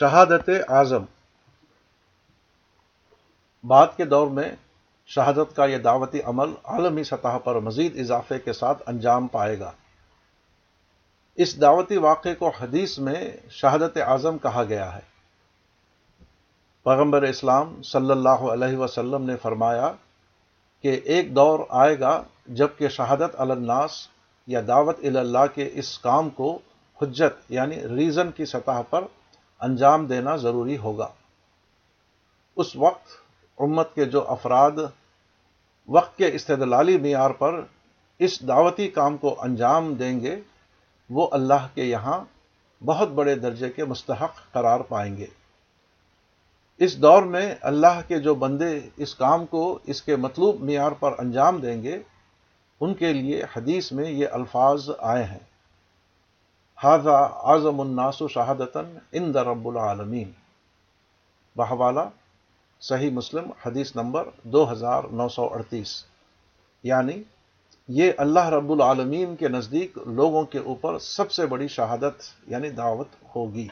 شہادت اعظم۔ بعد کے دور میں شہادت کا یہ دعوتی عمل عالمی سطح پر مزید اضافے کے ساتھ انجام پائے گا۔ اس دعوتی واقعے کو حدیث میں شہادت اعظم کہا گیا ہے۔ پیغمبر اسلام صلی اللہ علیہ وسلم نے فرمایا کہ ایک دور آئے گا جبکہ شہادت الناس یا دعوت اللہ کے اس کام کو حجت یعنی ریزن کی سطح پر انجام دینا ضروری ہوگا۔ اس وقت امت کے جو افراد وقت کے استدلالی معیار پر اس دعوتی کام کو انجام دیں گے، وہ اللہ کے یہاں بہت بڑے درجے کے مستحق قرار پائیں گے۔ اس دور میں اللہ کے جو بندے اس کام کو اس کے مطلوب معیار پر انجام دیں گے، ان کے لیے حدیث میں یہ الفاظ آئے ہیں۔ حاضہ اعظم الناس شہادتاً ان رب العالمین بہوالا صحیح مسلم حدیث نمبر دو ہزار نو سو اڑتیس. یعنی یہ اللہ رب العالمین کے نزدیک لوگوں کے اوپر سب سے بڑی شہادت یعنی دعوت ہوگی.